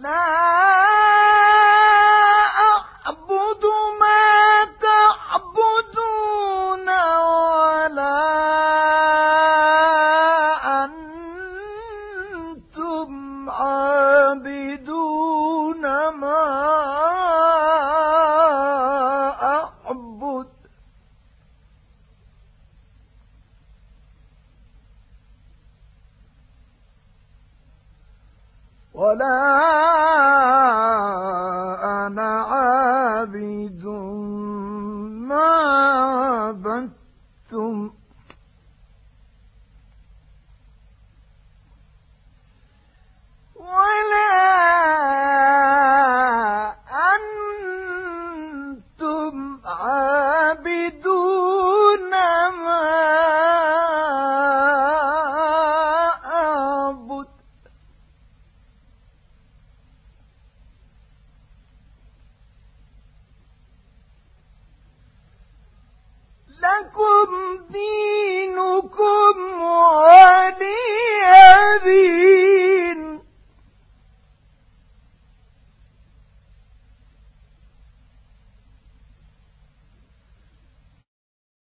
لا ولا أنا عابد ما لكم دينكم